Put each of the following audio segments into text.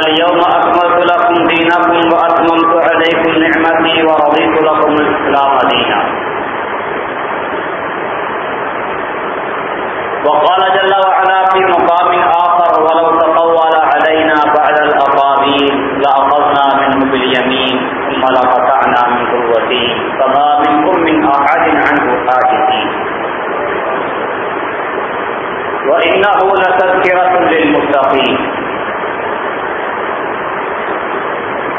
اليوم أكملت لكم دينكم وأتممت عليكم نعمتي ورضيت لكم الإسلام دينا وقال جل وعلا في مقام آخر، ولو تقول علينا بعد الأقابين لأخذنا منه باليمين لقطعنا من قوتي فما منكم من أحد عنه حاجزين وإنه لتذكرة للمتقين.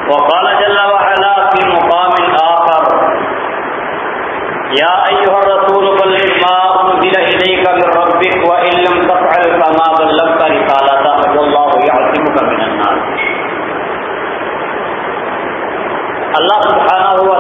وقال جل وعلا في مقام آخر، يا أيها الرسول قل لما أنزل إليك من ربك وإن لم تفعل فما بلغت رسالة اللہ سبحانہ ہوا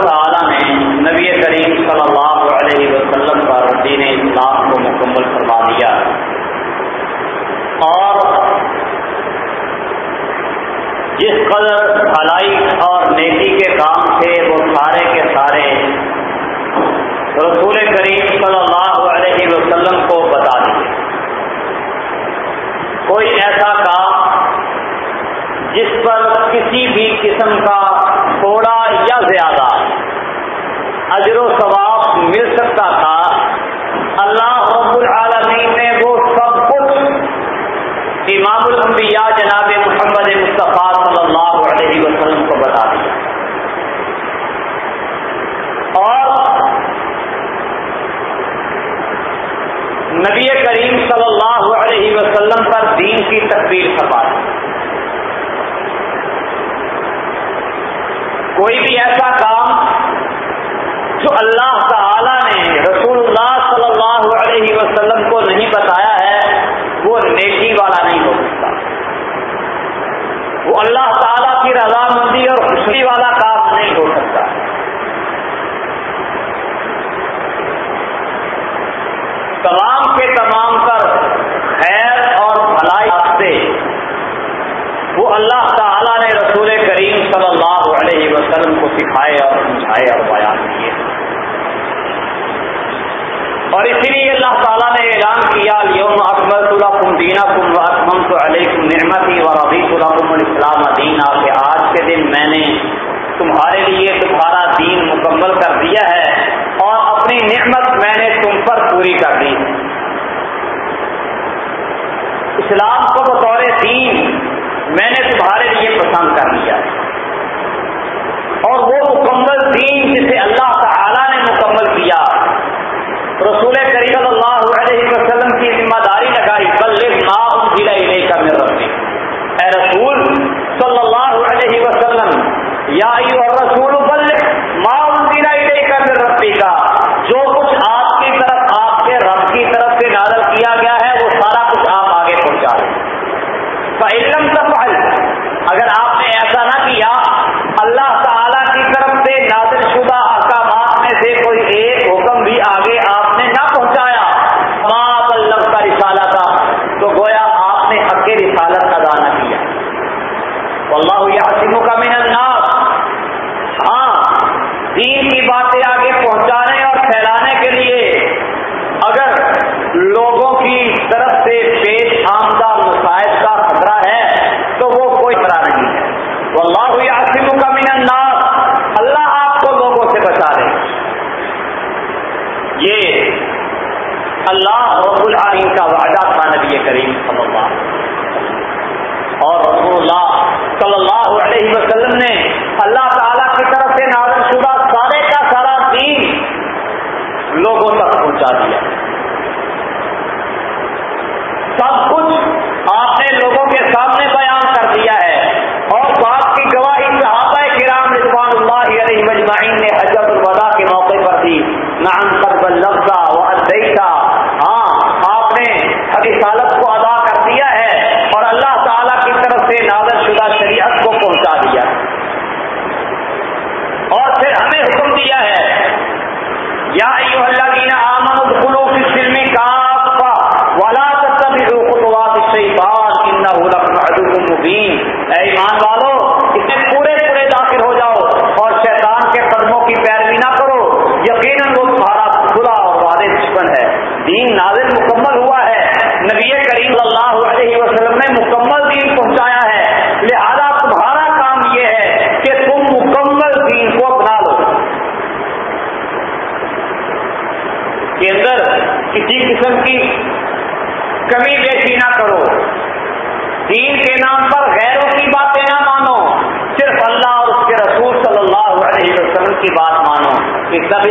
کہ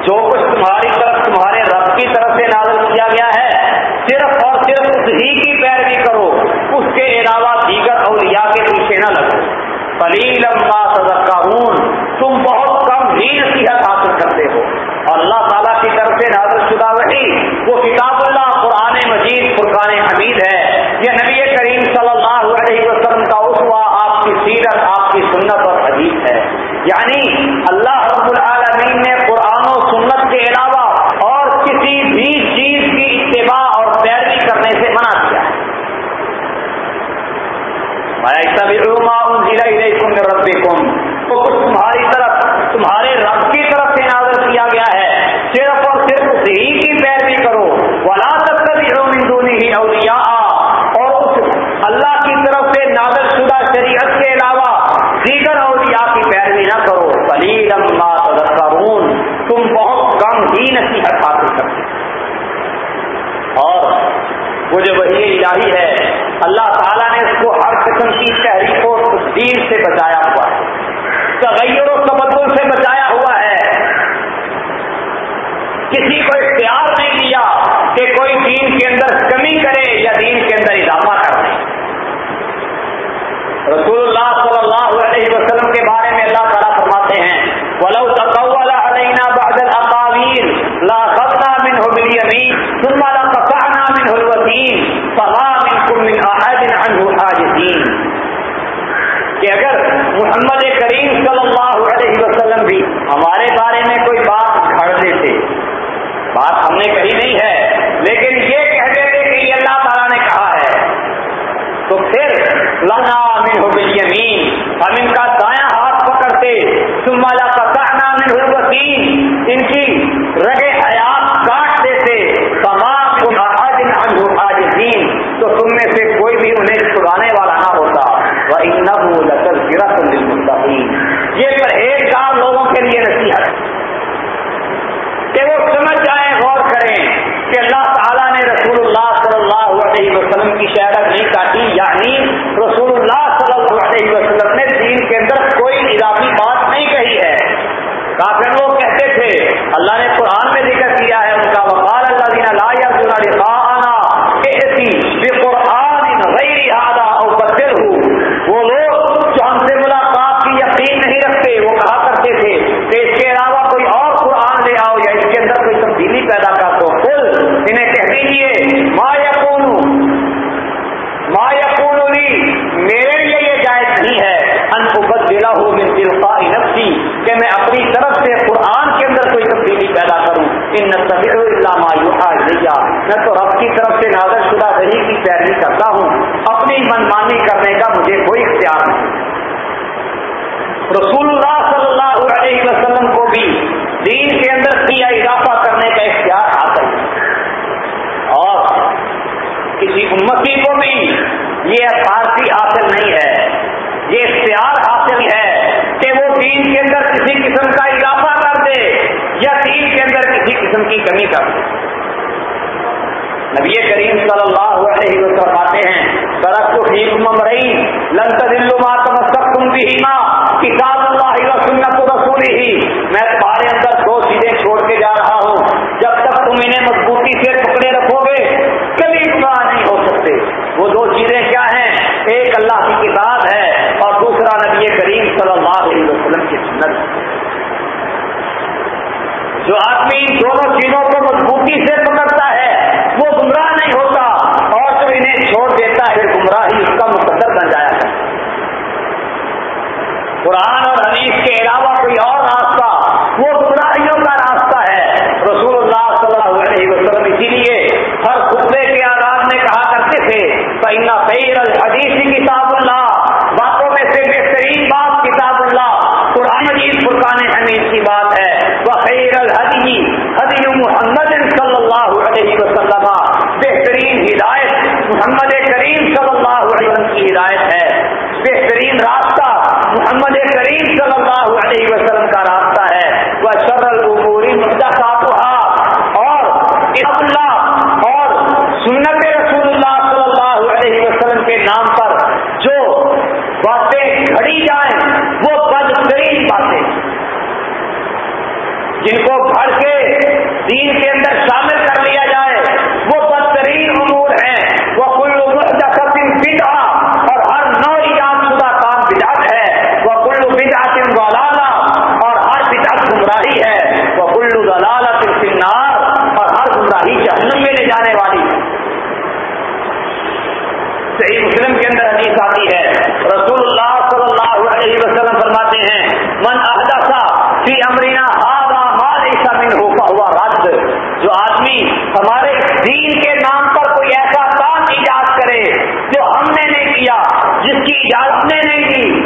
جو کچھ تمہاری طرف تمہارے رب کی طرف سے نازل کیا گیا ہے، صرف اور صرف اس ہی کی پیروی کرو۔ اس کے علاوہ دیگر اولیاء کے پیچھے نہ لگو۔ فلی لمبا صدقہ تم بہت کم ہی نصیحت حاصل کرتے ہو۔ اور اللہ تعالیٰ کی طرف سے نازل شدہ وہی وہ کتاب اللہ قرآن مجید، فرقان حمید ہے۔ یہ نبی کریم صلی اللہ علیہ وسلم کا اسوا آپ کی سیرت آپ کی سنت اور حدیث ہے یعنی اللہ رب العالمین نے قرآن و سنت کے علاوہ اور کسی بھی چیز کی اتباع اور پیروی کرنے سے منع کیا ہے تو کچھ تمہاری طرف تمہارے رب کی طرف سے نازل کیا گیا ہے صرف اور صرف اسی کی پیروی کرو ولا تک دونوں ہی اولیاء اور اس اللہ کی طرف سے نازل شدہ شریعت کے علاوہ دیگر اولیاء کی پیروی نہ کرو سلیل تذکرون تم بہت کم ہی نصیحت حاصل کرتے اور وہ جو ہے۔ اللہ تعالیٰ نے اس کو ہر قسم کی تحریک و تبدیل سے بچایا ہوا ہے۔ تغیر و تبدل سے بچایا ہوا ہے۔ کسی کو اختیار نہیں دیا کہ کوئی دین کے اندر کمی کرے یا دین کے اندر اضافہ کر دے رسول اللہ صلی اللہ علیہ وسلم کے بارے میں اللہ تعالیٰ فرماتے ہیں، ولو تقول علينا بعد الاقاويل لا خطنا منه باليمين ثم لقطعنا منه الوتين فما منكم من احد عنه حاجزين۔ کہ اگر محمد کریم صلی اللہ علیہ وسلم بھی ہمارے بارے میں کوئی بات گھڑ دیتے، بات ہم نے کہی نہیں ہے، لیکن یہ کہہ دیتے کہ یہ اللہ تعالیٰ نے کہا ہے، تو پھر لنا من ہو یمین ہم ان کا دایاں ہاتھ پکڑتے سمالا کا کہنا من ہو ان کی رگے حیات کاٹ دیتے تمام آج دین تو تم میں سے کوئی بھی انہیں چھڑانے والا نہ ہوتا۔ یہ پرہیزگار لوگوں کے لیے نصیحت۔ کہ وہ سمجھ جائیں، غور کریں کہ اللہ تعالیٰ نے رسول اللہ صلی اللہ علیہ وسلم کی شہرت نہیں کاٹی۔ یعنی رسول اللہ صلی اللہ علیہ وسلم نے دین کے اندر کوئی اضافی بات نہیں کہی ہے۔ کافی لوگ کہتے تھے، اللہ نے قرآن میں ذکر کیا ہے، ان کا وقال اللہ دینا لا یا آنا کہ ایسی قرآن غیر ادا اور بدل ہوں وہ لوگ جو ہم سے ملاقات کی یقین نہیں رکھتے وہ کہا کرتے تھے کہ اس کے علاوہ کوئی اور قرآن لے آؤ یا اس کے اندر کوئی تبدیلی پیدا کر دو پھر انہیں کہہ دیجیے ما یقون ما یقون میرے لیے یہ جائز نہیں ہے ان بدلا ہو من دلفائی نفسی کہ میں اپنی طرف سے قرآن کے اندر کوئی تبدیلی پیدا کروں ان نصب اللہ مایوحا لیا میں تو رب کی طرف سے نازر شدہ دہی کی پیروی کرتا ہوں اپنی منمانی کرنے کا مجھے کوئی اختیار نہیں۔ رسول اللہ صلی اللہ علیہ وسلم کو بھی دین کے اندر کیا اضافہ کرنے کا اختیار حاصل ہے اور کسی امتی کو بھی یہ فارسی حاصل نہیں ہے، یہ اختیار حاصل ہے کہ وہ دین کے اندر کسی قسم کا اضافہ کر دے یا دین کے اندر کسی قسم کی کمی کر دے۔ نبی کریم صلی اللہ علیہ وسلم آتے ہیں سرک تو ٹھیک ممرئی لنت دلو تمسک تم بھی ماں کتاب اللہ و سنت رسول ہی میں تمہارے اندر دو چیزیں چھوڑ کے جا رہا ہوں۔ جب تک تم انہیں مضبوطی سے پکڑے رکھو گے کبھی گمراہ نہیں ہو سکتے۔ وہ دو چیزیں کیا ہیں؟ ایک اللہ کی کتاب ہے اور دوسرا نبی کریم صلی اللہ علیہ وسلم کی سنت۔ جو آدمی ان دونوں چیزوں کو مضبوطی سے پکڑتا ہے وہ گمراہ نہیں ہوتا اور جو انہیں چھوڑ دیتا ہے گمراہی اس کا مقدر بن جایا ہے قرآن اور حدیث کے علاوہ کوئی اور راستہ محمد کریم صلی اللہ علیہ وسلم کا راستہ ہے۔ وہ شرل عبوری مدعا صاحب اور اللہ اور سنت رسول اللہ صلی اللہ علیہ وسلم کے نام پر جو باتیں گھڑی جائیں، وہ بدترین باتیں۔ جن کو نہیں ہمارے دین کے نام پر کوئی ایسا کام ایجاد کرے جو ہم نے نہیں کیا، جس کی اجازت نے نہیں دی۔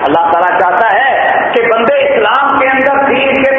اللہ تعالیٰ چاہتا ہے کہ بندے اسلام کے اندر دین کے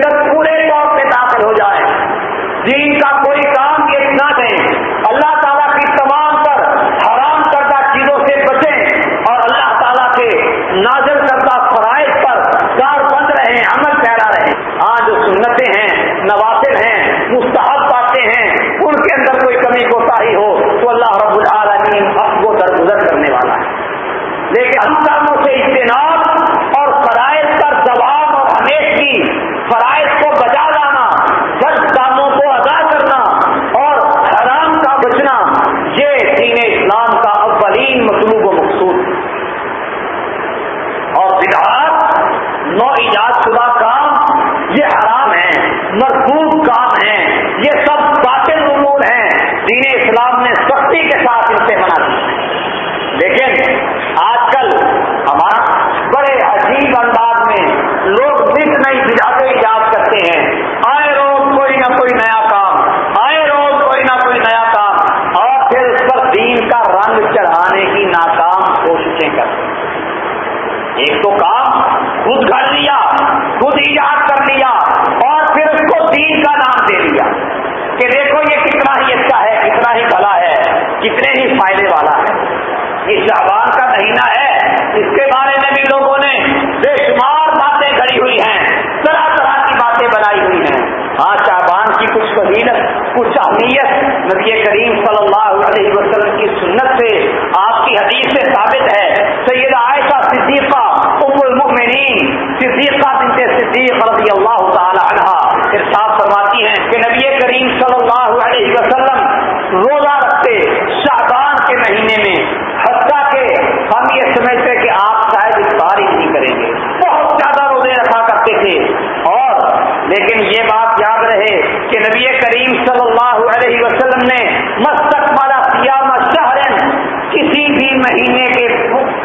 لیکن یہ بات یاد رہے کہ نبی کریم صلی اللہ علیہ وسلم نے مستق والا سیام شہرن کسی بھی مہینے کے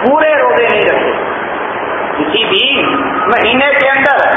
پورے روزے نہیں رکھے۔ کسی بھی مہینے کے اندر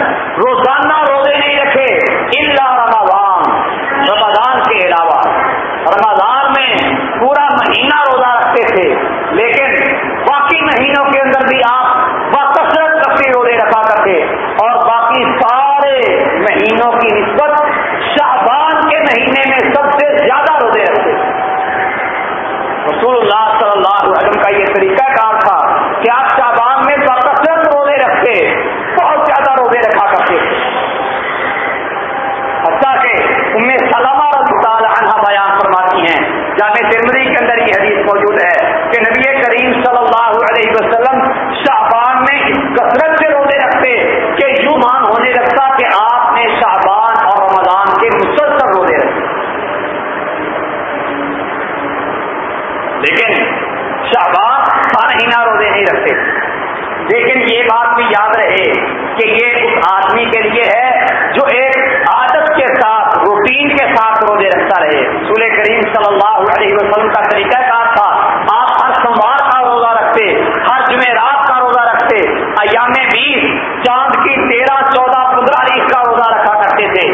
کہ یہ اس آدمی کے لیے ہے جو ایک عادت کے ساتھ، روٹین کے ساتھ روزے رکھتا رہے۔ سورہ کریم صلی اللہ علیہ وسلم کا طریقہ کار تھا، آپ ہر سوموار کا روزہ رکھتے، ہر جمعرات کا روزہ رکھتے، ایام بیس، چاند کی تیرہ، چودہ، پندرہ تاریخ کا روزہ رکھا کرتے تھے۔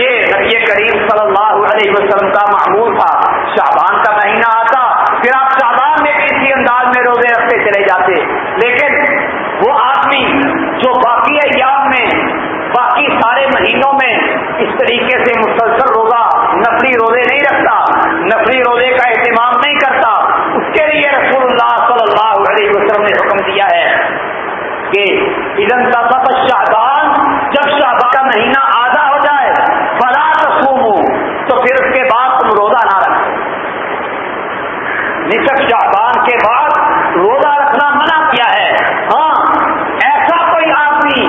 یہ نبی کریم صلی اللہ علیہ وسلم کا معمول تھا شعبان کا مہینہ آتا پھر آپ شعبان میں بھی اسی انداز میں روزے رکھتے چلے جاتے لیکن وہ آدمی جو باقی ایام میں باقی سارے مہینوں میں اس طریقے سے مسلسل روزہ نفلی روزے نہیں رکھتا نفلی روزے کا اہتمام نہیں کرتا، اس کے لیے رسول اللہ صلی اللہ علیہ وسلم نے حکم دیا ہے کہ ادن کا شاہبان جب شاہبان کا مہینہ آدھا ہو جائے، فلا رسوم تو پھر اس کے بعد تم روزہ نہ رکھو۔ نصف شاہبان کے بعد روزہ رکھنا منع کیا ہے ہاں ایسا کوئی آدمی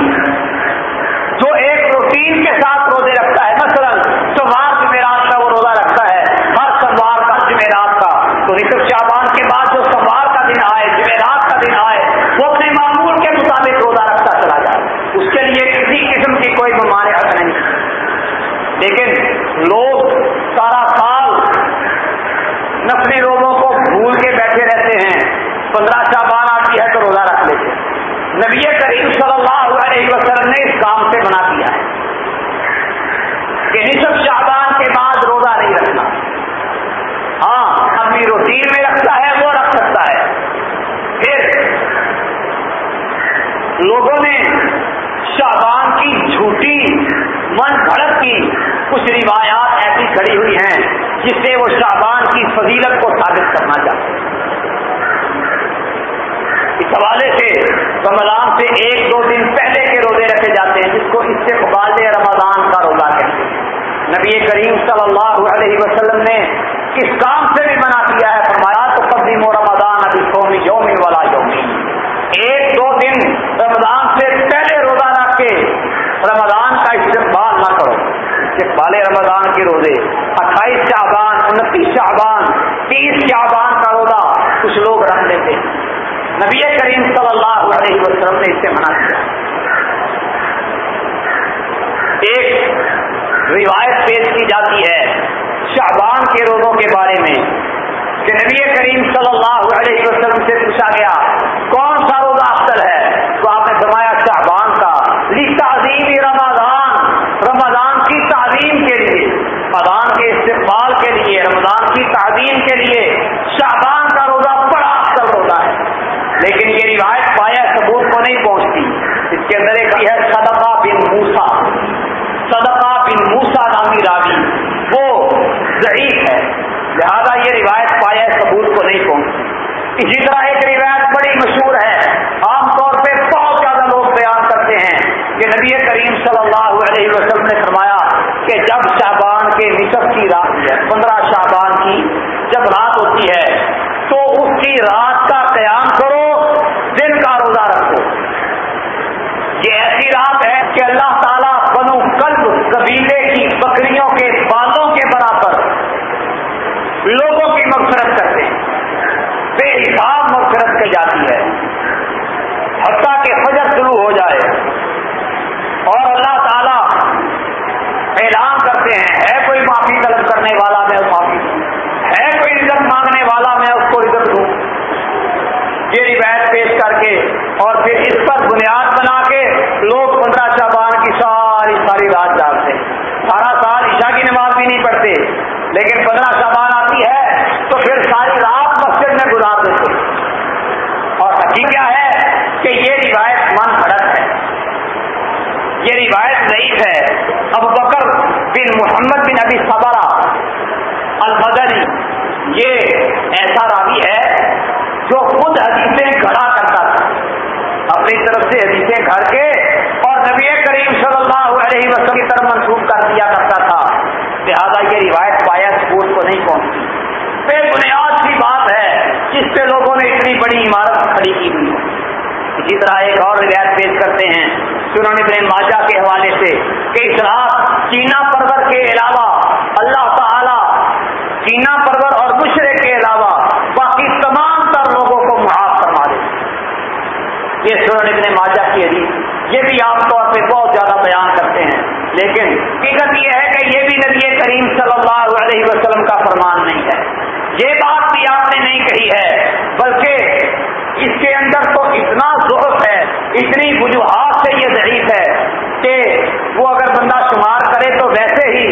جو ایک روٹین کے ساتھ روزے رکھتا ہے مثلا سوار جمعرات کا وہ روزہ رکھتا ہے ہر سوار کا جمعرات کا تو نصف شاہبان کے بعد جو سوار کا دن آئے جمعرات کا دن آئے وہ اپنے معمول کے مطابق روزہ رکھتا چلا جائے اس کے لیے کسی قسم کی کوئی ممانعت نہیں لیکن لوگ سارا سال نفلی روزوں کو بھول کے بیٹھے رہتے ہیں پندرہ شابان آتی ہے تو روزہ رکھ لیتے نبی کریم صلی اللہ علیہ وسلم نے اس کام سے بنا دیا ہے کہ نصف شابان کے بعد روزہ نہیں رکھنا ہاں اپنی روٹین میں رکھتا ہے وہ رکھ سکتا ہے پھر لوگوں نے شابان کی جھوٹی من گھڑت کی کچھ روایات ایسی کھڑی ہوئی ہیں جس سے وہ شعبان کی فضیلت کو ثابت کرنا چاہتے ہیں۔ اس حوالے سے رمضان سے ایک دو دن پہلے کے روزے رکھے جاتے ہیں، جس کو استقبال رمضان کا روزہ کہتے ہیں۔ نبی کریم صلی اللہ علیہ وسلم نے کس کام سے بھی منع کیا ہے فرمایا تو قدیم و رمضان ابھی قومی یومی والا یومی ایک دو دن رمضان سے پہلے روزہ رکھ کے رمضان کا استقبال نہ کرو استقبال رمضان کے روزے، اٹھائیس شعبان، انتیس شعبان، تیس شعبان کا روزہ کچھ لوگ رکھ لیتے نبی کریم صلی اللہ علیہ وسلم نے اس سے منع کیا۔ ایک روایت پیش کی جاتی ہے شعبان کے روزوں کے بارے میں کہ نبی کریم صلی اللہ علیہ وسلم سے پوچھا گیا، کون سا روزہ افضل ہے تو آپ نے فرمایا شعبان کا لی تعظیم رمضان رمضان کی تعظیم کے لیے رمضان کے استقبال کے لیے رمضان کی تعظیم کے لیے شعبان کا روزہ بڑا افضل روزہ ہے۔ لیکن یہ روایت پایا ثبوت کو نہیں پہنچتی۔ اس کے اندر ایک ہے صدقہ بن موسا صدقہ بن موسا نامی راوی۔ وہ ضعیف ہے۔ لہذا یہ روایت پایا ثبوت کو نہیں پہنچتی۔ اسی طرح ایک روایت بڑی مشہور ہے۔ عام طور پہ بہت زیادہ لوگ بیان کرتے ہیں کہ نبی کریم صلی اللہ علیہ وسلم نے فرمایا کہ جب شابان کے نصف کی رات ہے پندرہ شابان کی رات ہوتی ہے تو اس کی رات کا قیام کرو دن کا روزہ رکھو یہ ایسی رات ہے کہ اللہ تعالیٰ بنو قلب قبیلے کی بکریوں کے بالوں کے برابر لوگوں کی مغفرت کرتے ہیں بے حساب مغفرت کی جاتی ہے حتیٰ کہ فجر شروع ہو جائے اور اللہ تعالیٰ اعلان کرتے ہیں ہے کوئی معافی طلب کرنے والا میں معافی دوں ہے کوئی عزت مانگنے والا میں اس کو عزت دوں یہ روایت پیش کر کے اور پھر اس پر بنیاد بنا کے لوگ پندرہ شابان کی ساری ساری رات جاگتے سارا سال عشاء کی نماز بھی نہیں پڑھتے لیکن پندرہ شابان آتی ہے تو پھر ساری رات مسجد میں گزار دیتے اور حقیق کیا ہے کہ یہ روایت من گھڑت ہے یہ روایت ضعیف ہے ابو بکر بن محمد بن ابی صبرہ البدری، یہ ایسا راوی ہے جو خود حدیثیں گھڑا کرتا تھا۔ اپنی طرف سے حدیثیں گھڑ کے اور نبی کریم صلی اللہ علیہ وسلم کی طرف منسوخ کر دیا کرتا تھا۔ لہٰذا یہ روایت پایا سپورٹ کو نہیں پہنچتی۔ بے بنیاد سی بات ہے جس پہ لوگوں نے اتنی بڑی عمارت کھڑی کی ہوئی۔ اسی طرح ایک اور روایت پیش کرتے ہیں سنن ابن ماجہ کے حوالے سے کہ اس طرح چینا پرور کے علاوہ اللہ تعالی چینا پرور اور مشرے کے علاوہ باقی تمام تر لوگوں کو محاف فرما دے۔ یہ سنن ابن ماجہ کی حدیث، یہ بھی عام طور پہ بہت زیادہ بیان کرتے ہیں۔ لیکن حقیقت یہ ہے کہ یہ بھی نبی کریم صلی اللہ علیہ وسلم کا فرمان نہیں ہے۔ یہ بات بھی آپ نے نہیں کہی ہے، بلکہ اس کے اندر تو اتنا ضرورت ہے، اتنی وجوہات سے یہ ضعیف ہے کہ وہ اگر بندہ شمار کرے تو ویسے ہی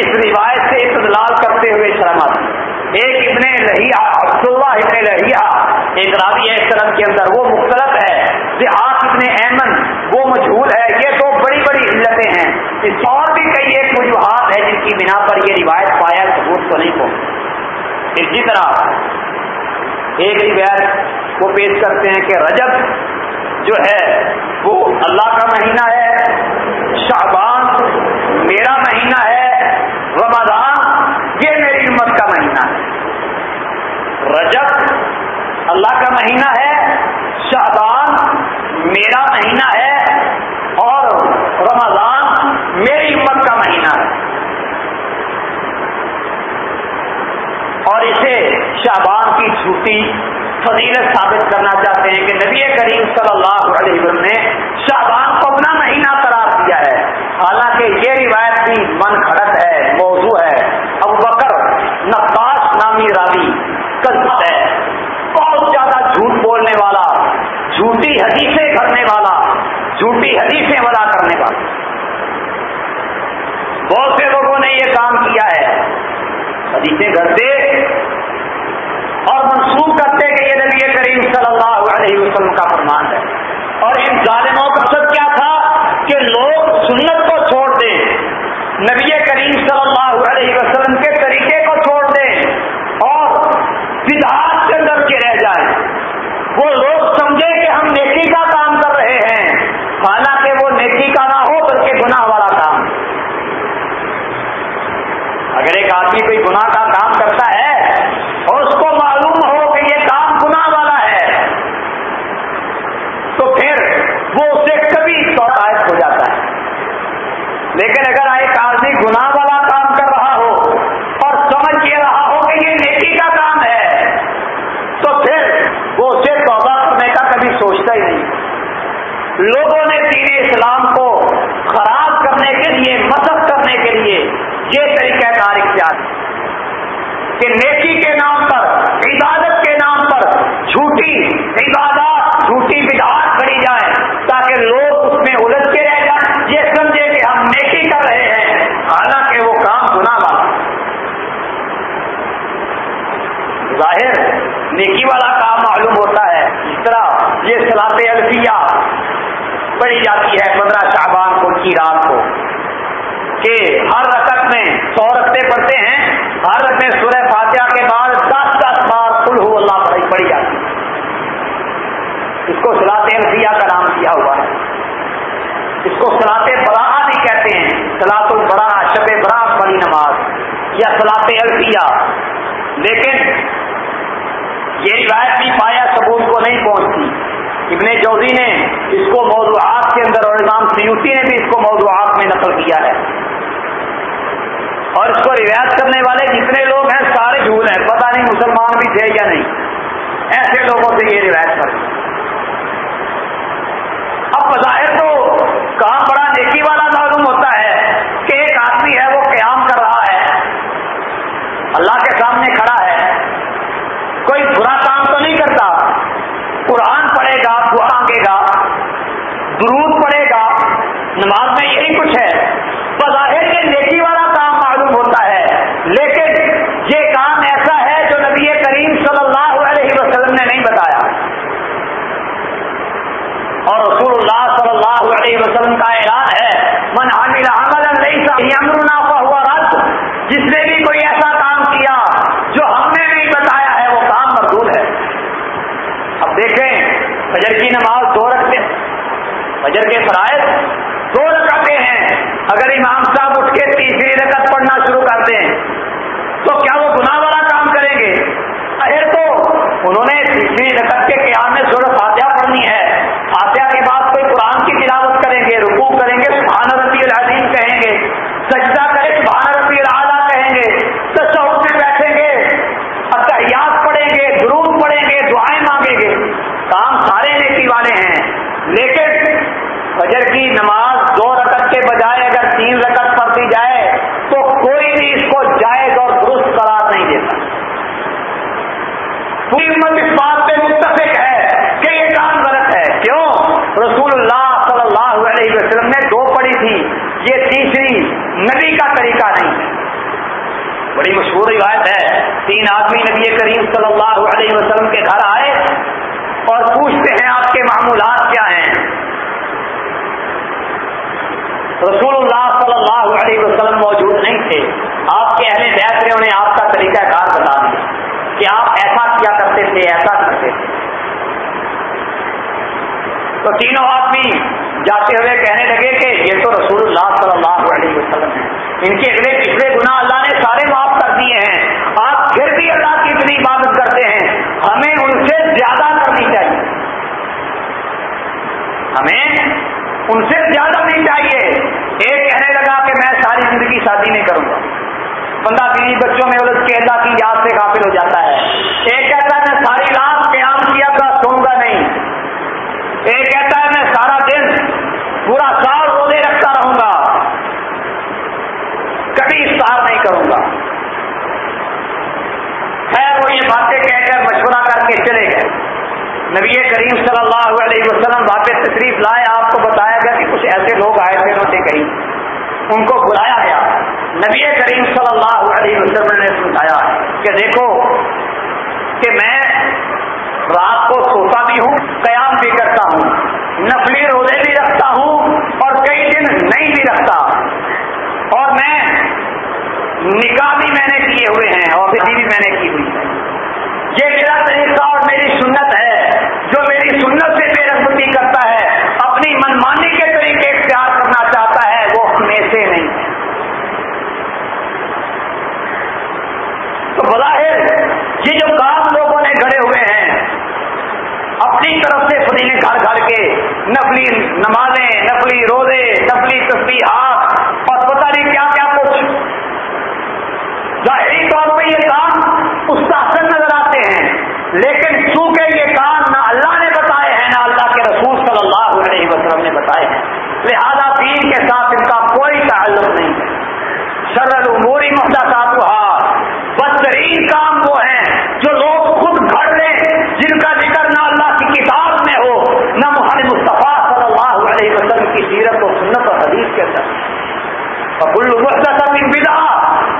اس روایت سے استدلال کرتے ہوئے شرمت ایک ابن لہیا عبداللہ ابن لہیا ایک راوی ہے سرم کے اندر، وہ مختلف ہے۔ دیہات ابن احمد وہ مشہور ہے۔ یہ تو بڑی بڑی علتیں ہیں۔ اس اور بھی کئی ایک وجوہات ہے جن کی بنا پر یہ روایت پایا ثبوت تو نہیں پہنچ اسی طرح ایک روایت وہ پیش کرتے ہیں کہ رجب جو ہے وہ اللہ کا مہینہ ہے، شعبان میرا مہینہ ہے، رمضان یہ میری امت کا مہینہ ہے۔ رجب اللہ کا مہینہ ہے شعبان میرا مہینہ ہے اور رمضان میری امت کا مہینہ ہے اور اسے شعبان کی چھٹی فضیلت ثابت کرنا چاہتے ہیں کہ نبی کریم صلی اللہ علیہ وسلم نے شاہبان کو اپنا مہینہ قرار دیا ہے۔ حالانکہ یہ روایت بھی من کھڑت ہے، موضوع ہے۔ ابو بکر نقاش نامی راوی کلب ہے۔ بہت زیادہ جھوٹ بولنے والا، جھوٹی حدیثیں کرنے والا، جھوٹی حدیثیں ودا کرنے والا۔ بہت سے لوگوں نے یہ کام کیا ہے۔ حدیثیں کرتے منسوخ کرتے کہ یہ نبی کریم صلی اللہ علیہ وسلم کا فرمان ہے۔ اور ان ظالموں کا مقصد کیا تھا کہ لوگ سنت کو چھوڑ دیں۔ نبی کریم صلی اللہ علیہ وسلم کے طریقے کو چھوڑ دیں اور بدعات کے اندر کے رہ جائیں وہ لوگ سمجھے کہ ہم نیکی کا کام کر رہے ہیں حالانکہ وہ نیکی کا نہ ہو بلکہ گناہ والا کام اگر ایک آدمی کوئی گناہ کا کام کرتا ہے اور اس کو معلوم ہو کہ یہ کام گناہ والا ہے تو پھر وہ اسے کبھی شوقائد ہو جاتا ہے لیکن اگر ایک آدمی گناہ والا کام کر رہا ہو اور سمجھ یہ رہا ہو کہ یہ نیکی کا کام ہے تو پھر وہ اسے توبہ کرنے کا کبھی سوچتا ہی نہیں لوگوں نے دین اسلام کو خراب کرنے کے لیے مدد کرنے کے لیے یہ طریقہ کار اختیار کہ نیکی کے نام پر عبادت کے نام پر جھوٹی عبادت جھوٹی بدعات کری جائے تاکہ لوگ اس میں الجھ کے رہ جائیں یہ سمجھے کہ ہم نیکی کر رہے ہیں حالانکہ وہ کام گنا والا ظاہر نیکی والا کام معلوم ہوتا ہے اس طرح یہ سلاط الفیہ پڑھی جاتی ہے پندرہ شعبان کو، کی رات کو، کہ ہر رقط میں سو رقطے پڑھتے ہیں، ہر رقط میں سورہ فاتحہ کے بعد دس دس بار کل ہو اللہ پڑھی پڑھی جاتی ہے۔ اس کو سلاط الفیہ کا نام دیا ہوا ہے۔ اس کو سلاط براہ بھی کہتے ہیں۔ سلاط البراہ، شب براہ بڑی نماز، یا سلاط الفیہ۔ لیکن یہ روایت بھی پایا ثبوت کو نہیں پہنچتی۔ ابن جوزی نے اس کو موضوعات کے اندر اور امام سیوسی نے بھی اس کو موضوعات میں نقل کیا ہے۔ اور اس کو روایت کرنے والے جتنے لوگ ہیں، سارے جھول ہیں۔ پتہ نہیں مسلمان بھی تھے یا نہیں۔ ایسے لوگوں سے یہ روایت کر اب بظاہر تو کہاں بڑا نیکی والا تھا ہوتا ہے کہ ایک آدمی ہے وہ قیام کر رہا ہے اللہ کے سامنے کھڑا ہے کوئی برا کام تو نہیں کرتا قرآن پڑھے گا دعا مانگے گا درود پڑھے گا نماز میں یہی کچھ ہے بظاہر یہ نیکی والا کام معلوم ہوتا ہے لیکن یہ کام ایسا ہے جو نبی کریم صلی اللہ علیہ وسلم نے نہیں بتایا اور رسول اللہ صلی اللہ علیہ وسلم کا اعلان ہے من عامل عمل نہیں امرنا ہوا رد جس نے بھی کوئی ایسا کام کیا جو ہم نے نہیں بتایا ہے وہ کام مردود ہے اب دیکھیں فجر کی نماز دو رکھتے فجر کے فرائض دو رکعتیں ہیں۔ اگر امام صاحب اٹھ کے تیسری رکعت پڑھنا شروع کر دیں تو کیا وہ گناہ والا کام کریں گے اگر تو انہوں نے تیسری رکعت کے قیام میں سورہ فاتحہ پڑھنی ہے فاتحہ کے بعد کوئی قرآن کی تلاوت کریں گے رکوع کریں گے سبحان ربی العظیم کہیں گے سجدہ کرے سبحان ربی العلیٰ کہیں گے تصوف میں بیٹھیں گے اتحیات پڑھیں گے درود پڑھیں گے دعائیں مانگیں گے کام سارے نیکی والے ہیں لیکن فجر کی نماز دو رکعت کے بجائے اگر تین رکعت پڑھتی جائے تو کوئی تیسری نبی کا طریقہ نہیں ہے بڑی مشہور روایت ہے، تین آدمی نبی کریم صلی اللہ علیہ وسلم کے گھر آئے اور پوچھتے ہیں آپ کے معمولات کیا ہیں؟ رسول اللہ صلی اللہ علیہ وسلم موجود نہیں تھے۔ آپ کے اہل بیت نے انہیں آپ کا طریقہ کار بتا دیا کہ آپ ایسا کیا کرتے تھے، ایسا کرتے تھے۔ تو تینوں آدمی جاتے ہوئے کہنے لگے کہ یہ تو رسول اللہ صلی اللہ علیہ وسلم ہے ان کے اگلے پچھلے گناہ اللہ نے سارے معاف کر دیے ہیں آپ پھر بھی اللہ کی اتنی عبادت کرتے ہیں ہمیں ان سے زیادہ کرنی چاہیے۔ ہمیں ان سے زیادہ نہیں چاہیے۔ ایک کہنے لگا کہ میں ساری زندگی شادی نہیں کروں گا۔ بندہ بیوی بچوں میں الجھ کے اللہ کی یاد سے قابل ہو جاتا ہے۔ ایک کہتا ہے میں ساری رات قیام کیا تھا سوؤں گا نہیں۔ ایک کہتا ہے میں سارا دن پورا سال روزے رکھتا رہوں گا۔ کبھی افطار نہیں کروں گا۔ خیر وہ یہ باتیں کے چلے گئے۔ نبی کریم صلی اللہ علیہ وسلم واپس تشریف لائے۔ آپ کو بتایا گیا کہ کچھ ایسے لوگ آئے تھے انہوں نے کہیں۔ ان کو بلایا گیا۔ نبی کریم صلی اللہ علیہ وسلم نے سمجھایا کہ دیکھو کہ میں رات کو سوتا بھی ہوں، قیام بھی کرتا ہوں، نفلی روزے بھی رکھتا ہوں اور کئی دن نہیں بھی رکھتا۔ اور میں نکاح بھی میں نے کیے ہوئے ہیں اور بھی میں نے کی ہوئی ہے۔ یہ میرا طریقہ اور میری سنت ہے، جو میری سنت سے بے رسمتی کرتا ہے، اپنی منمانی کے طریقے اختیار کرنا چاہتا ہے، وہ ہمیشہ نہیں۔ تو بظاہر یہ جو کام لوگوں نے گھڑے ہوئے ہیں، اپنی طرف سے فضیلیں گھر گھر کے نفلی نمازیں، نفلی روزے، نفلی تصویرات اور پتہ نہیں کیا کیا کچھ ظاہری طور پہ یہ کام اس کا نظر آتے ہیں لیکن چونکہ یہ کام نہ اللہ نے بتائے ہیں، نہ اللہ کے رسول صلی اللہ علیہ وسلم نے بتائے ہیں، لہذا دین کے ساتھ ان کا کوئی تعلق نہیں۔ ہے سرل عموری محدود بدترین کام وہ ہیں جو لوگ خود گھڑ لیں، جن کا ذکر نہ اللہ کی کتاب میں ہو، نہ محمد مصطفیٰ صلی اللہ علیہ وسلم کی سیرت و سنت و حدیث کے اندر۔ کل محدود بدا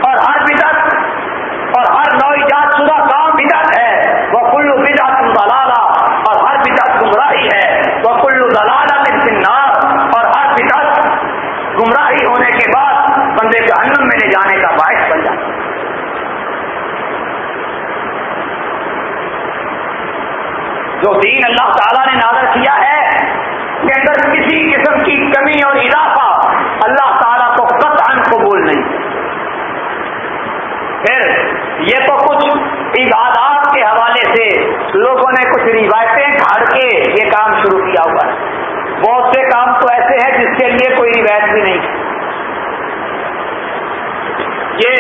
اور ہر بدت اور ہر نو ایجاد شدہ کام بدت ہے کلو بدا تم دلالا اور ہر پتا گمراہی ہے وہ کلو دلالا میں اور ہر پتا گمراہی ہونے کے بعد بندے جہنم میں لے جانے کا باعث بن جاتا جو دین اللہ تعالیٰ نے نازر کیا ہے کہ اگر کسی قسم کی کمی اور اضافہ اللہ تعالیٰ کو قطعا قبول نہیں۔ پھر یہ تو کچھ عبادات کے حوالے سے لوگوں نے کچھ روایتیں گھاڑ کے یہ کام شروع کیا ہوا ہے۔ بہت سے کام تو ایسے ہیں جس کے لیے کوئی روایت بھی نہیں۔ یہ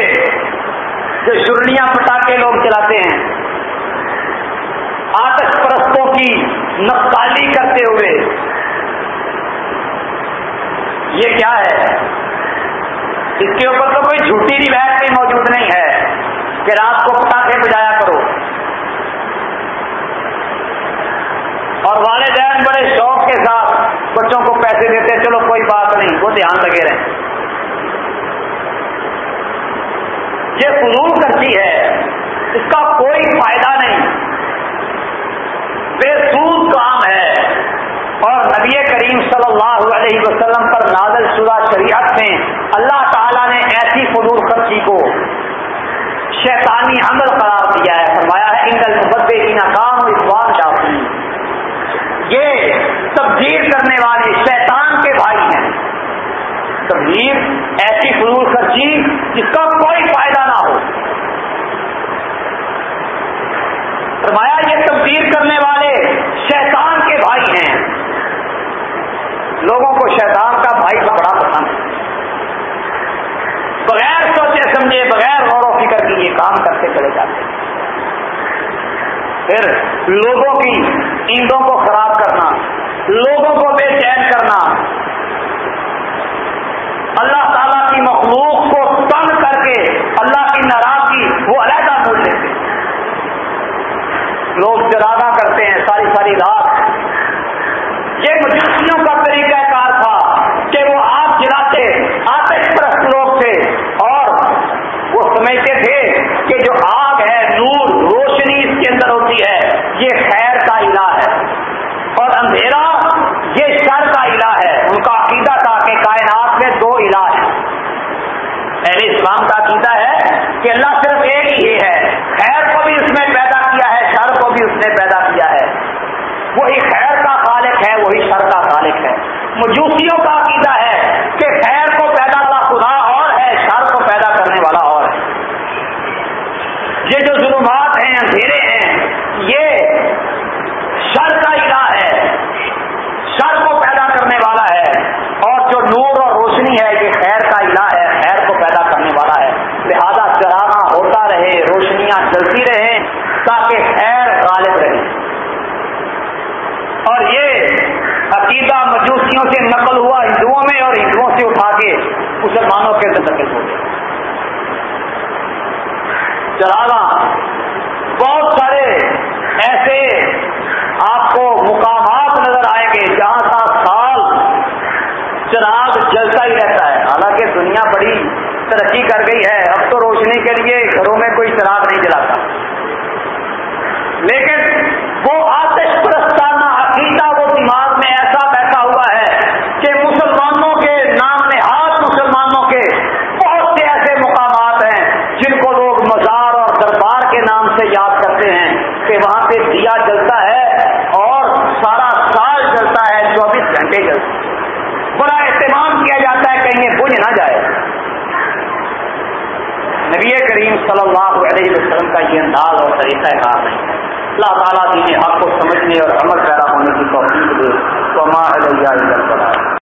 جو شرنیاں پٹا کے لوگ چلاتے ہیں، آتش پرستوں کی نقالی کرتے ہوئے، یہ کیا ہے؟ اس کے اوپر تو کوئی جھوٹی روایت بھی موجود نہیں ہے کہ رات کو پٹاخے بجایا کرو۔ اور والدین بڑے شوق کے ساتھ بچوں کو پیسے دیتے، چلو کوئی بات نہیں، وہ دھیان لگے رہے یہ فضول کرتی ہے، اس کا کوئی فائدہ نہیں۔ بے سود کام ہے۔ اور نبی کریم صلی اللہ علیہ وسلم پر نازل شدہ شریعت میں اللہ تعالیٰ نے ایسی فضول خرچی کو شیطانی عمل قرار دیا ہے۔ فرمایا ہے انگل محبت کی ناکام اخبار جاتی یہ تبدیل کرنے والے شیطان کے بھائی ہیں۔ تبدیل ایسی فضول خرچی جس کا کوئی فائدہ نہ ہو۔ فرمایا، یہ تبدیل کرنے والے شیطان کے بھائی ہیں۔ لوگوں کو شیطان کا بھائی بڑا پسند ہے۔ بغیر سوچے سمجھے، بغیر غور و فکر کی یہ کام کرتے چلے جاتے ہیں۔ پھر لوگوں کی ایندوں کو خراب کرنا، لوگوں کو بے چین کرنا اللہ تعالیٰ کی مخلوق کو تنگ کر کے اللہ کی ناراضگی وہ علیحدہ بول لیتے لوگ جرادہ کرتے ہیں ساری ساری رات۔ یہ مجسموں کا طریقہ کار تھا کہ وہ آپ جلاتے آتش پرست لوگ تھے اور وہ سمجھتے تھے کہ جو آگ ہے نور، روشنی اس کے اندر ہوتی ہے، یہ خیر کا علاج ہے۔ کہ اللہ صرف ایک ہی ہے۔ خیر کو بھی اس نے پیدا کیا ہے، شر کو بھی اس نے پیدا کیا ہے۔ وہی خیر سے اٹھا کے مسلمانوں کے اندر ہو گیا چراغا بہت سارے ایسے آپ کو مقامات نظر آئیں گے جہاں سات سال چراغ جلتا ہی رہتا ہے۔ حالانکہ دنیا بڑی ترقی کر گئی ہے۔ اب تو روشنی کے لیے گھروں میں کوئی چراغ نہیں جلاتا۔ لیکن وہ آتش پرستانہ عقیدہ وہ دماغ میں ایسا بیٹھا ہوا ہے کہ مسلمانوں کے نام نہاد مسلمانوں کے بہت سے ایسے مقامات ہیں جن کو لوگ مزار اور دربار کے نام سے یاد کرتے ہیں کہ وہاں پہ دیا جلتا ہے اور سارا سال جلتا ہے چوبیس گھنٹے جلتا ہے بڑا اہتمام کیا جاتا ہے کہیں بجھ نہ جائے نبی کریم صلی اللہ علیہ وسلم کا یہ انداز اور طریقہ کار ہے۔ اللہ تعالیٰ دین حق کو سمجھنے اور عمل پیرا ہونے کی توفیق دے۔ تو ماں علیہ